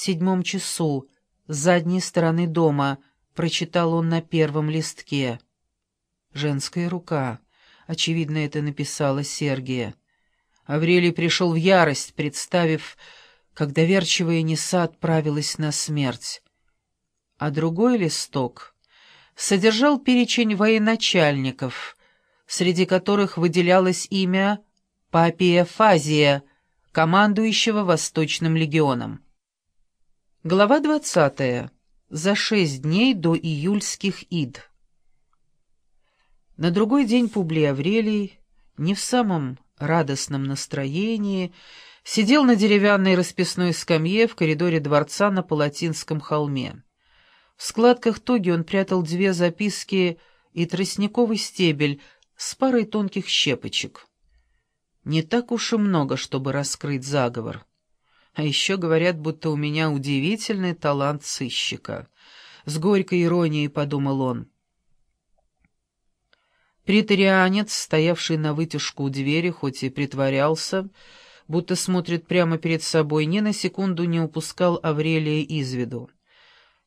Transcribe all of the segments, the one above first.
седьмом часу, с задней стороны дома», — прочитал он на первом листке. Женская рука. Очевидно, это написала Сергия. Аврелий пришел в ярость, представив, как доверчивая Неса отправилась на смерть. А другой листок содержал перечень военачальников, среди которых выделялось имя Папия Фазия, командующего Восточным легионом. Глава двадцатая. За шесть дней до июльских ид. На другой день Публий Аврелий, не в самом радостном настроении, сидел на деревянной расписной скамье в коридоре дворца на Палатинском холме. В складках тоги он прятал две записки и тростниковый стебель с парой тонких щепочек. Не так уж и много, чтобы раскрыть заговор. А еще говорят, будто у меня удивительный талант сыщика. С горькой иронией подумал он. Притарианец, стоявший на вытяжку у двери, хоть и притворялся, будто смотрит прямо перед собой, ни на секунду не упускал Аврелия из виду.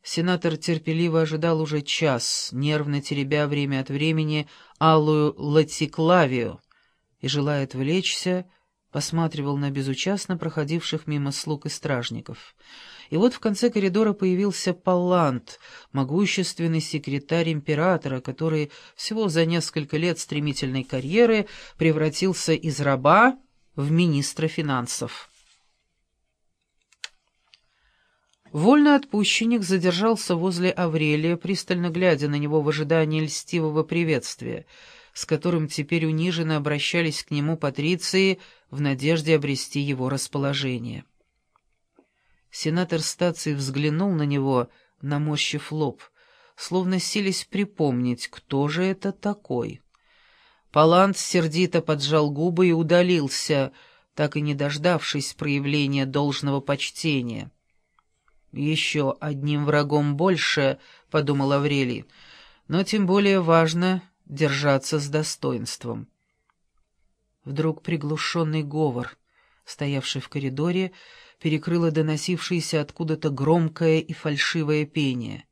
Сенатор терпеливо ожидал уже час, нервно теребя время от времени алую латиклавию, и, желая отвлечься, посматривал на безучастно проходивших мимо слуг и стражников. И вот в конце коридора появился Паллант, могущественный секретарь императора, который всего за несколько лет стремительной карьеры превратился из раба в министра финансов. Вольноотпущенник задержался возле Аврелия, пристально глядя на него в ожидании льстивого приветствия, с которым теперь униженно обращались к нему патриции в надежде обрести его расположение. Сенатор стации взглянул на него, наморщив лоб, словно сились припомнить, кто же это такой. Палант сердито поджал губы и удалился, так и не дождавшись проявления должного почтения. «Еще одним врагом больше», — подумал Аврелий, — «но тем более важно держаться с достоинством». Вдруг приглушенный говор, стоявший в коридоре, перекрыло доносившееся откуда-то громкое и фальшивое пение.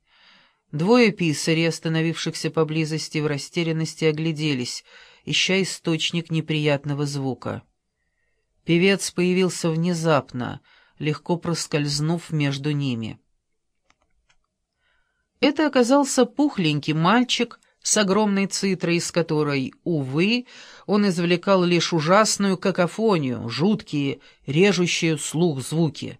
Двое писарей, остановившихся поблизости в растерянности, огляделись, ища источник неприятного звука. Певец появился внезапно — легко проскользнув между ними. Это оказался пухленький мальчик с огромной цитрой, из которой, увы, он извлекал лишь ужасную какофонию, жуткие, режущие слух звуки.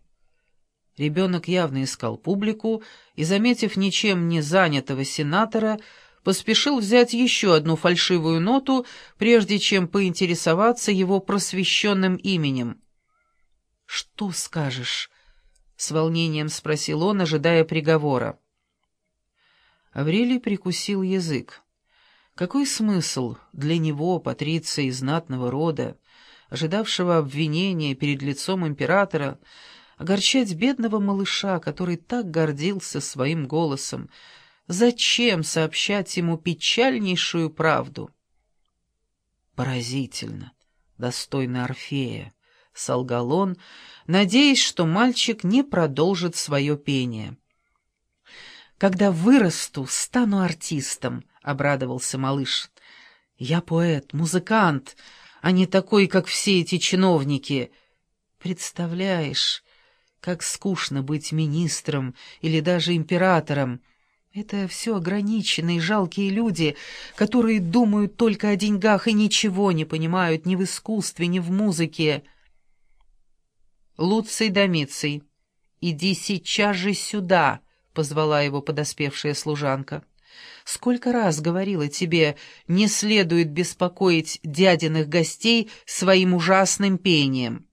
Ребенок явно искал публику и, заметив ничем не занятого сенатора, поспешил взять еще одну фальшивую ноту, прежде чем поинтересоваться его просвещенным именем. «Что скажешь?» — с волнением спросил он, ожидая приговора. Аврелий прикусил язык. Какой смысл для него, патриция знатного рода, ожидавшего обвинения перед лицом императора, огорчать бедного малыша, который так гордился своим голосом? Зачем сообщать ему печальнейшую правду? Поразительно, достойно Орфея. — солгал он, надеясь, что мальчик не продолжит свое пение. «Когда вырасту, стану артистом», — обрадовался малыш. «Я поэт, музыкант, а не такой, как все эти чиновники. Представляешь, как скучно быть министром или даже императором. Это все ограниченные, жалкие люди, которые думают только о деньгах и ничего не понимают ни в искусстве, ни в музыке». «Луций Домиций, иди сейчас же сюда!» — позвала его подоспевшая служанка. «Сколько раз говорила тебе, не следует беспокоить дядиных гостей своим ужасным пением!»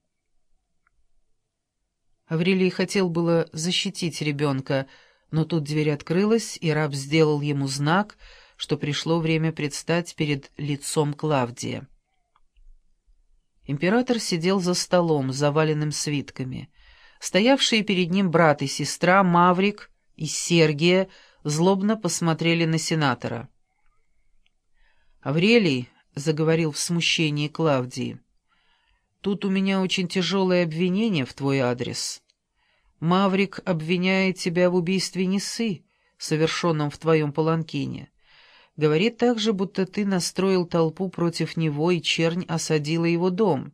Аврелий хотел было защитить ребенка, но тут дверь открылась, и раб сделал ему знак, что пришло время предстать перед лицом Клавдия. Император сидел за столом, заваленным свитками. Стоявшие перед ним брат и сестра, Маврик и Сергия, злобно посмотрели на сенатора. «Аврелий», — заговорил в смущении Клавдии, — «тут у меня очень тяжелое обвинение в твой адрес. Маврик обвиняет тебя в убийстве Несы, совершенном в твоем паланкине. Говорит также, будто ты настроил толпу против него, и чернь осадила его дом.